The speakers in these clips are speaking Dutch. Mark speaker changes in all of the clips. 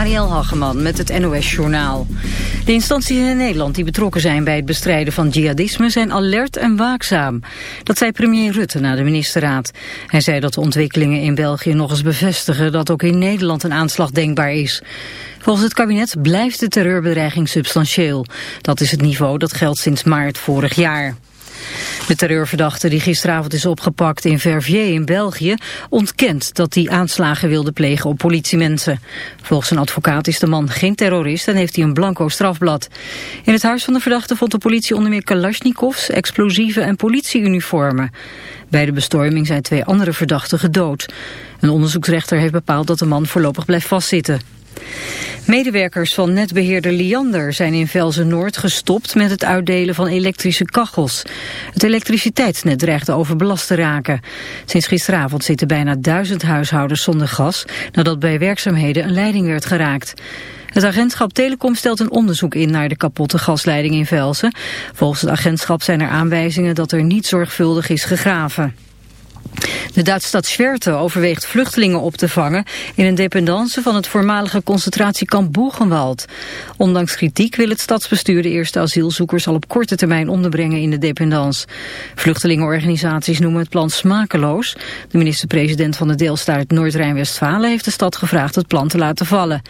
Speaker 1: Marielle Hageman met het NOS Journaal. De instanties in Nederland die betrokken zijn bij het bestrijden van jihadisme zijn alert en waakzaam. Dat zei premier Rutte na de ministerraad. Hij zei dat de ontwikkelingen in België nog eens bevestigen dat ook in Nederland een aanslag denkbaar is. Volgens het kabinet blijft de terreurbedreiging substantieel. Dat is het niveau dat geldt sinds maart vorig jaar. De terreurverdachte die gisteravond is opgepakt in Verviers in België ontkent dat hij aanslagen wilde plegen op politiemensen. Volgens een advocaat is de man geen terrorist en heeft hij een blanco strafblad. In het huis van de verdachte vond de politie onder meer kalasjnikovs, explosieven en politieuniformen. Bij de bestorming zijn twee andere verdachten gedood. Een onderzoeksrechter heeft bepaald dat de man voorlopig blijft vastzitten. Medewerkers van netbeheerder Liander zijn in Velzen-Noord gestopt met het uitdelen van elektrische kachels. Het elektriciteitsnet dreigt overbelast te raken. Sinds gisteravond zitten bijna duizend huishoudens zonder gas nadat bij werkzaamheden een leiding werd geraakt. Het agentschap Telecom stelt een onderzoek in naar de kapotte gasleiding in Velzen. Volgens het agentschap zijn er aanwijzingen dat er niet zorgvuldig is gegraven. De Duitse stad Schwerte overweegt vluchtelingen op te vangen in een dependance van het voormalige concentratiekamp Boegenwald. Ondanks kritiek wil het stadsbestuur de eerste asielzoekers al op korte termijn onderbrengen in de dependance. Vluchtelingenorganisaties noemen het plan smakeloos. De minister-president van de deelstaat Noord-Rijn-Westfalen heeft de stad gevraagd het plan te laten vallen.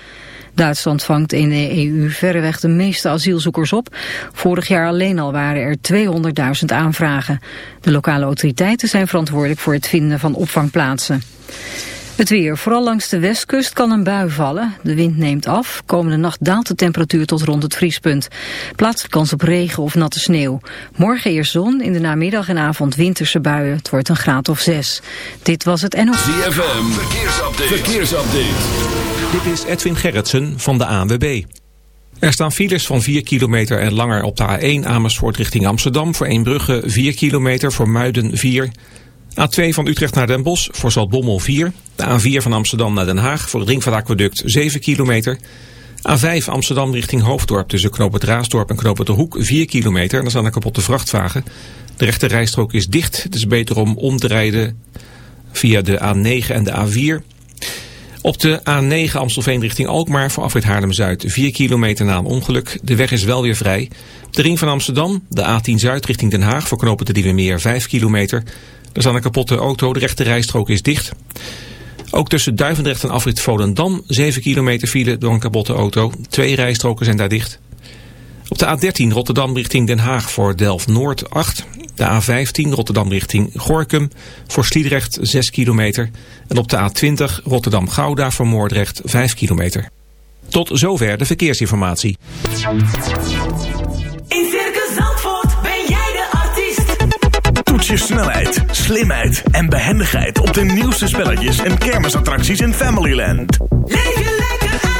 Speaker 1: Duitsland vangt in de EU verreweg de meeste asielzoekers op. Vorig jaar alleen al waren er 200.000 aanvragen. De lokale autoriteiten zijn verantwoordelijk voor het vinden van opvangplaatsen. Het weer. Vooral langs de westkust kan een bui vallen. De wind neemt af. Komende nacht daalt de temperatuur tot rond het vriespunt. Plaatselijk kans op regen of natte sneeuw. Morgen eerst zon, in de namiddag en avond winterse buien. Het wordt een graad of zes. Dit was het NO.
Speaker 2: ZFM. Verkeersupdate. Verkeersupdate.
Speaker 3: Dit is Edwin Gerritsen van de ANWB. Er staan files van 4 kilometer en langer op de A1 Amersfoort richting Amsterdam. Voor Eembrugge 4 kilometer, voor Muiden 4 A2 van Utrecht naar Den Bosch voor Zaltbommel 4. De A4 van Amsterdam naar Den Haag voor het Ringvaartaqueduct 7 kilometer. A5 Amsterdam richting Hoofddorp tussen Knoop het Raasdorp en Knoop het de Hoek 4 kilometer. En dan staan er kapotte vrachtwagen. De rechte rijstrook is dicht. Het is beter om om te rijden via de A9 en de A4. Op de A9 Amstelveen richting Alkmaar voor afrit Haarlem-Zuid 4 kilometer na een ongeluk. De weg is wel weer vrij. De ring van Amsterdam, de A10 Zuid richting Den Haag voor knopen de Diewe Meer 5 kilometer. Er staat een kapotte auto, de rechte rijstrook is dicht. Ook tussen Duivendrecht en afrit Volendam 7 kilometer file door een kapotte auto. Twee rijstroken zijn daar dicht. Op de A13 Rotterdam richting Den Haag voor Delft-Noord 8. De A15 Rotterdam richting Gorkum voor Sliedrecht 6 kilometer. En op de A20 Rotterdam-Gouda voor Moordrecht 5 kilometer. Tot zover de verkeersinformatie.
Speaker 2: je snelheid, slimheid en behendigheid op de nieuwste spelletjes en kermisattracties in Familyland.
Speaker 4: Leef je lekker uit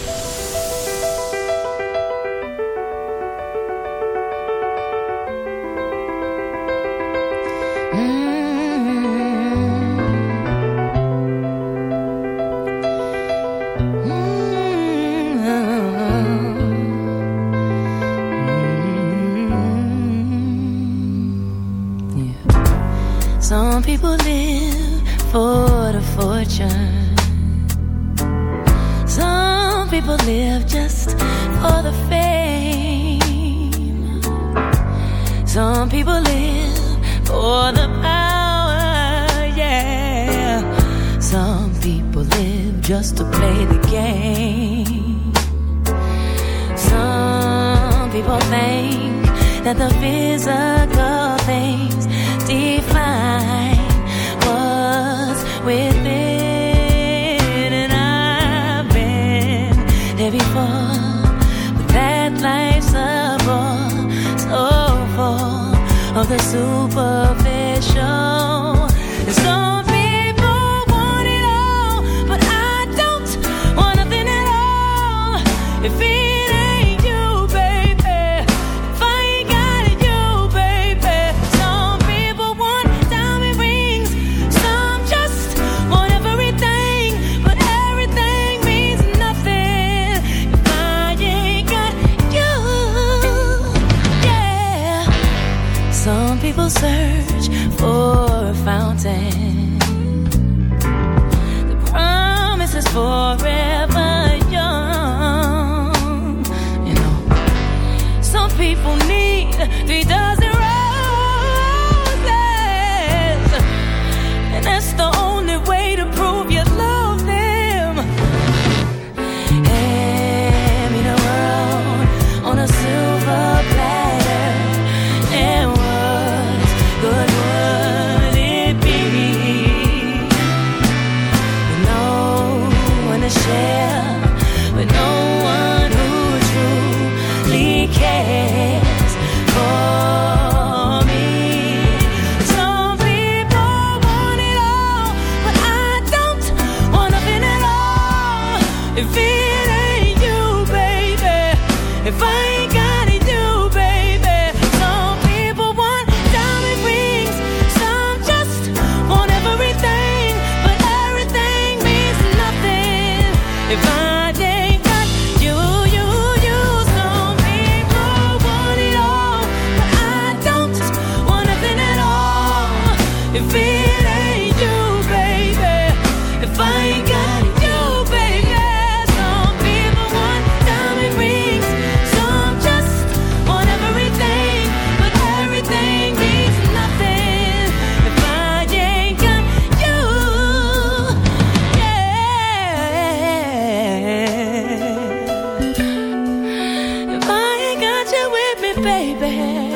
Speaker 5: Baby.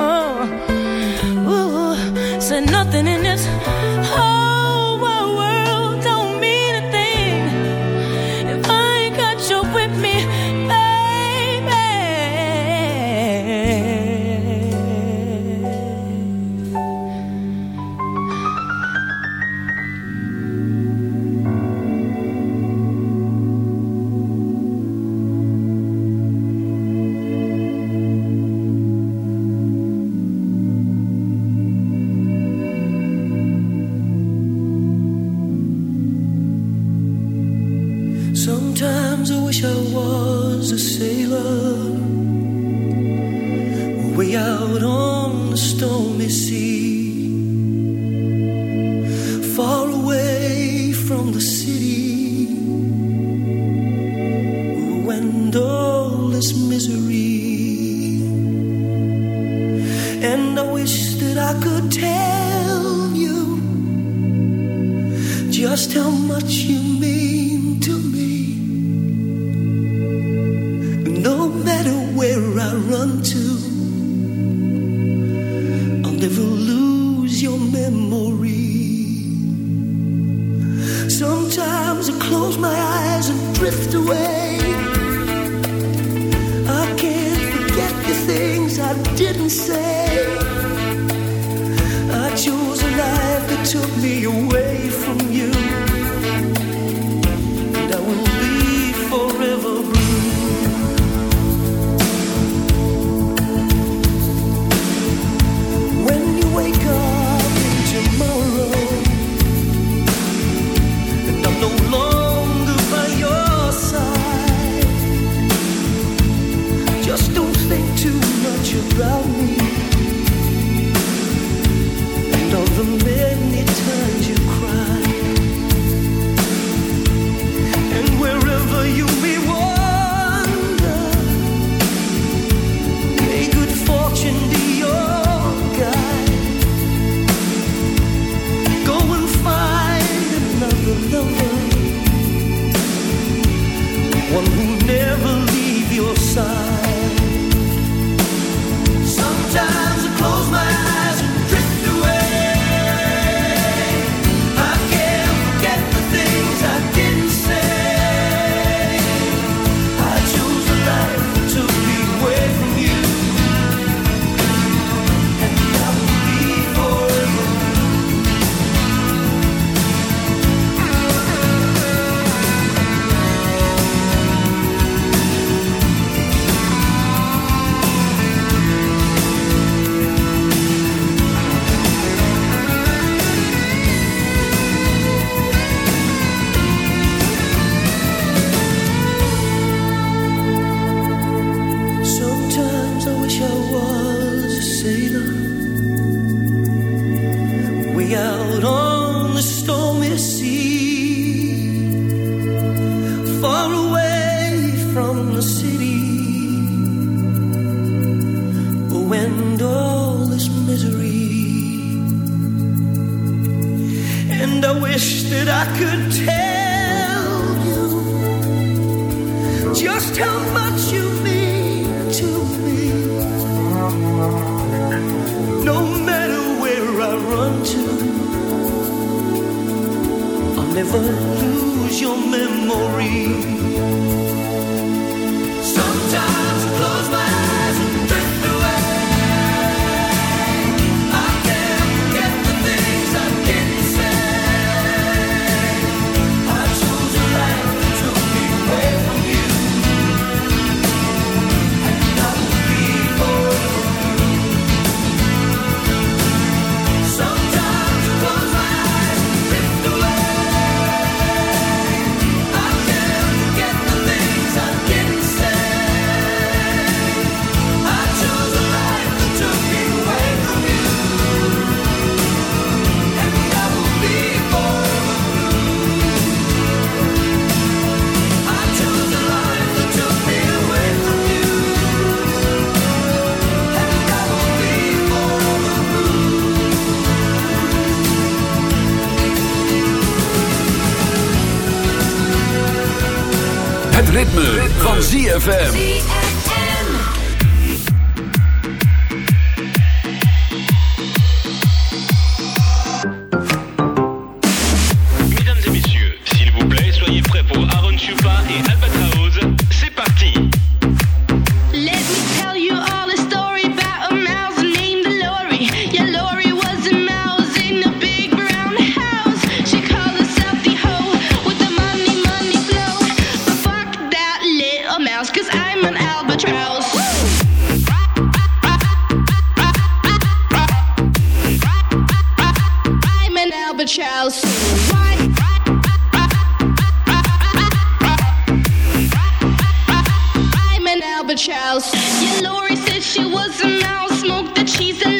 Speaker 5: Oh. Ooh, said nothing in
Speaker 6: ZFM.
Speaker 7: shall soon. I'm an Albert Charles. Yeah, Lori said she was a mouse, smoked the cheese and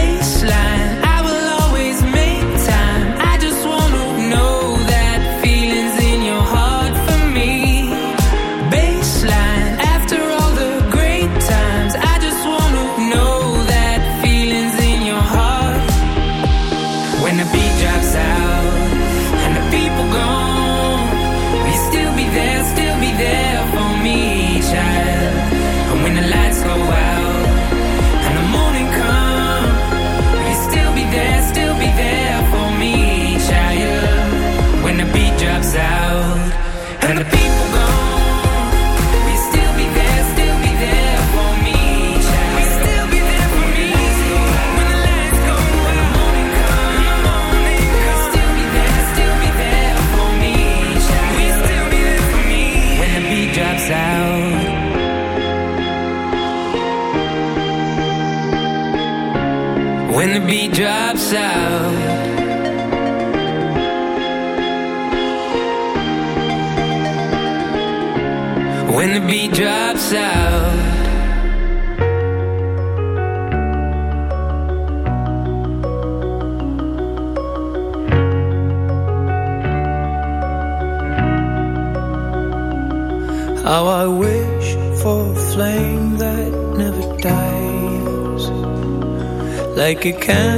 Speaker 8: it can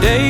Speaker 8: day.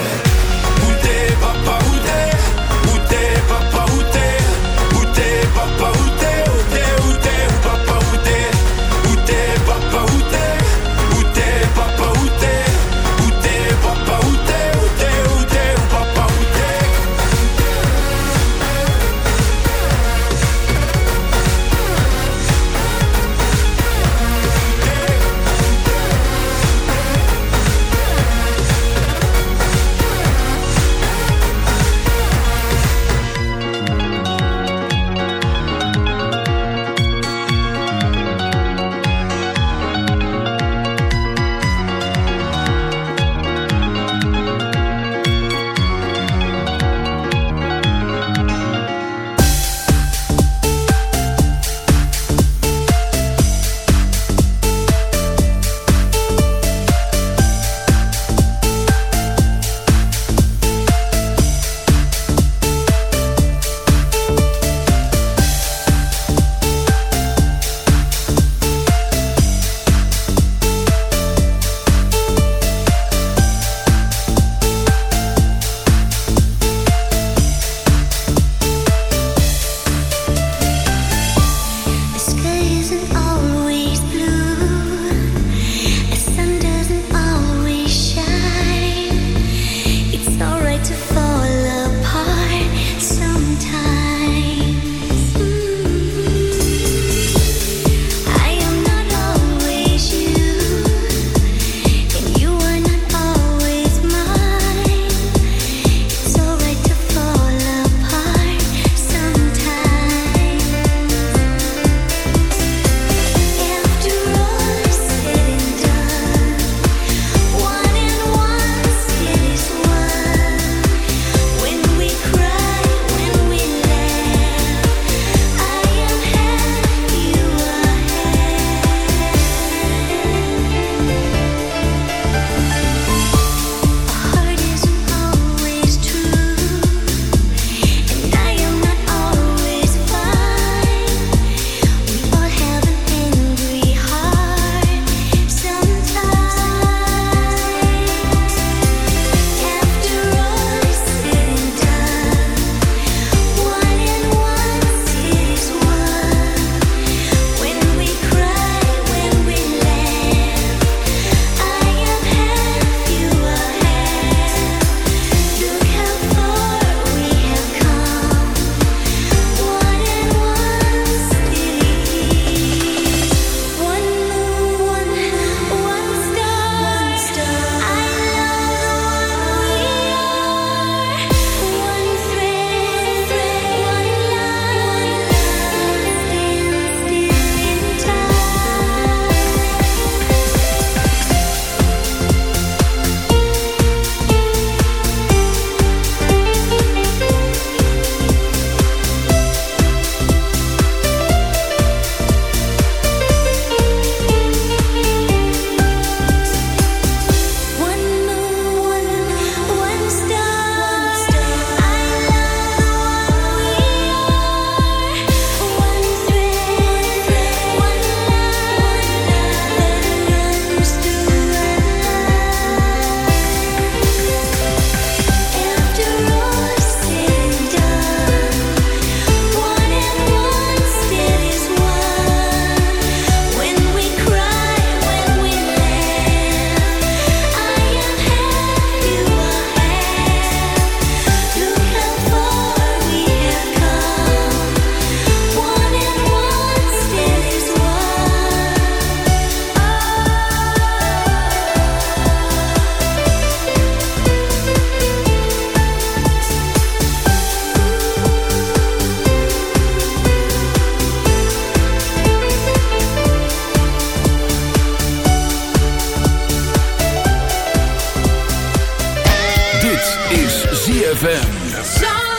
Speaker 9: ZFM.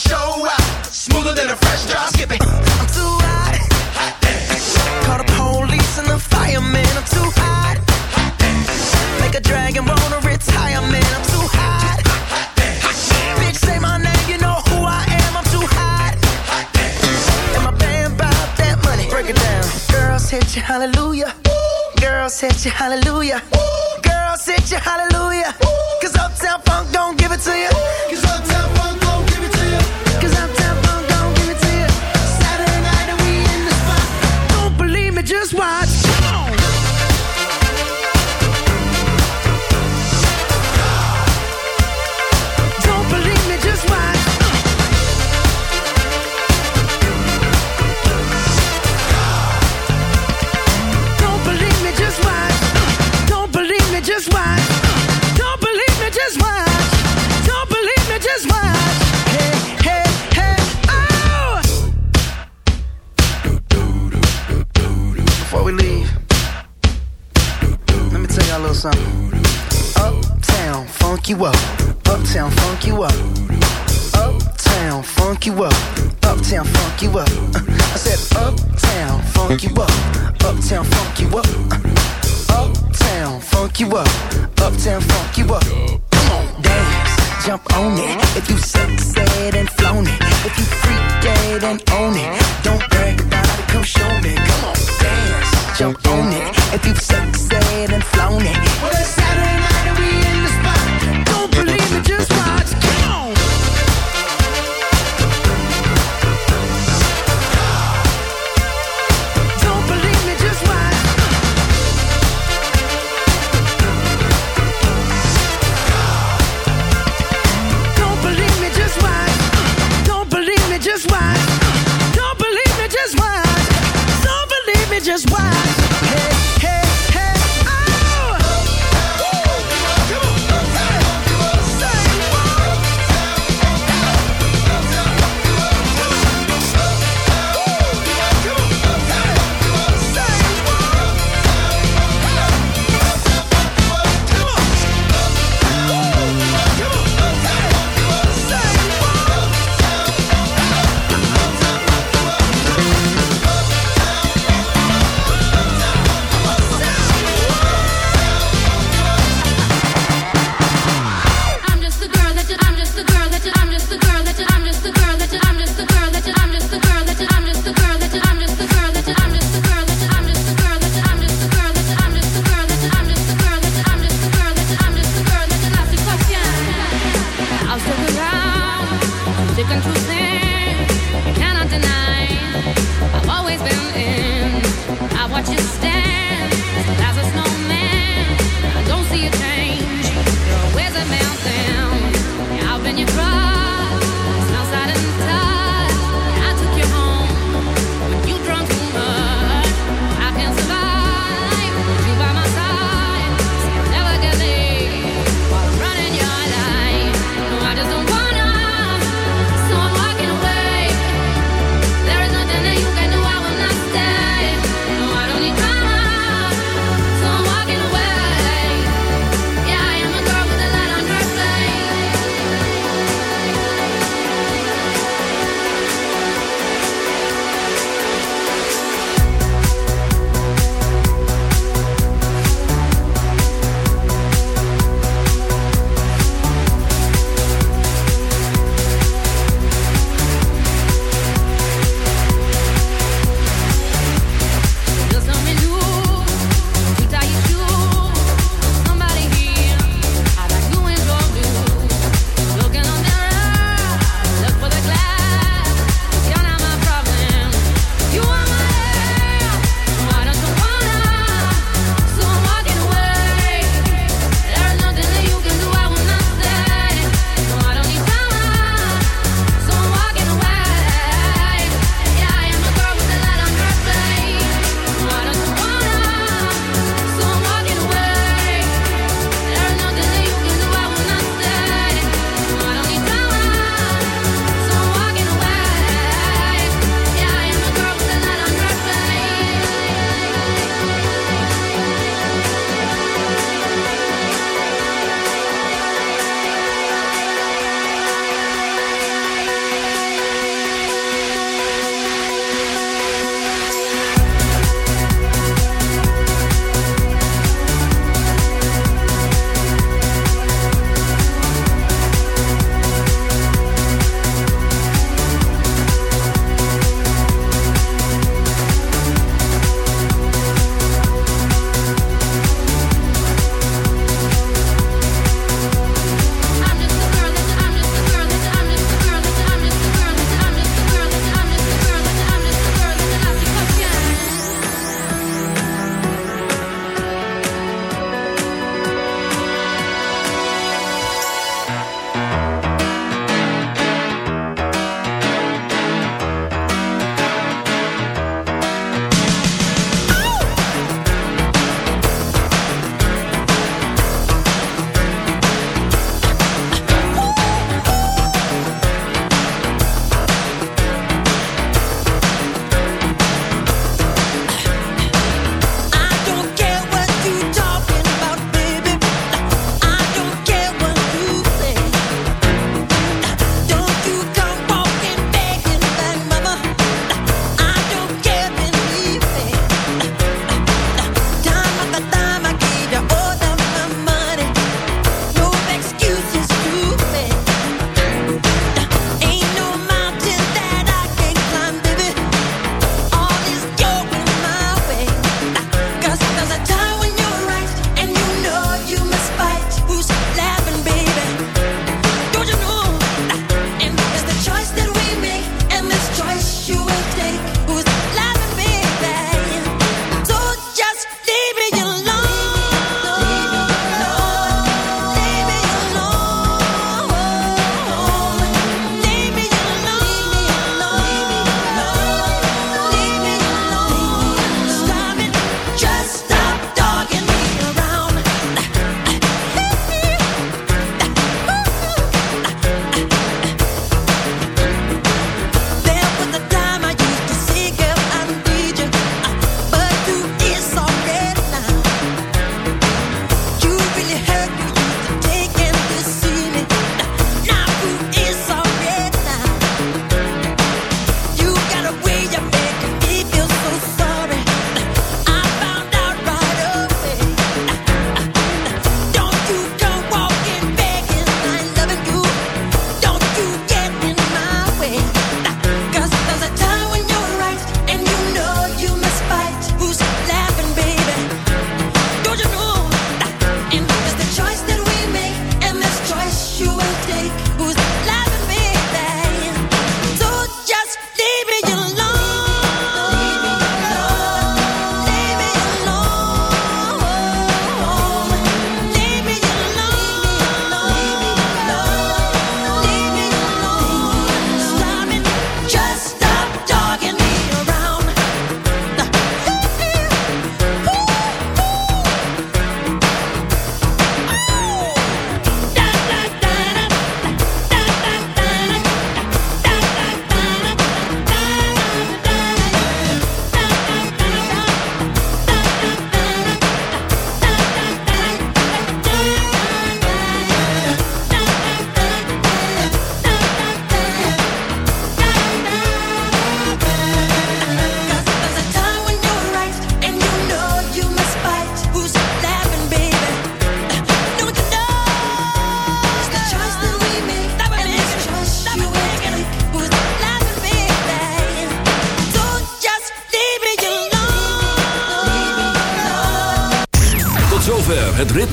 Speaker 10: show out. Smoother than a fresh drop. Skip it. I'm too hot. Hot damn. Call the police and the firemen. I'm too hot. Hot damn. Make a dragon roll a retirement. I'm too hot. Hot damn. Bitch, say my name. You know who I am. I'm too hot. Hot damn. And my band that money. Break it down. Girls hit you, hallelujah. Ooh. Girls hit you, hallelujah. Ooh. Girls hit you, hallelujah. Ooh. Cause uptown you up.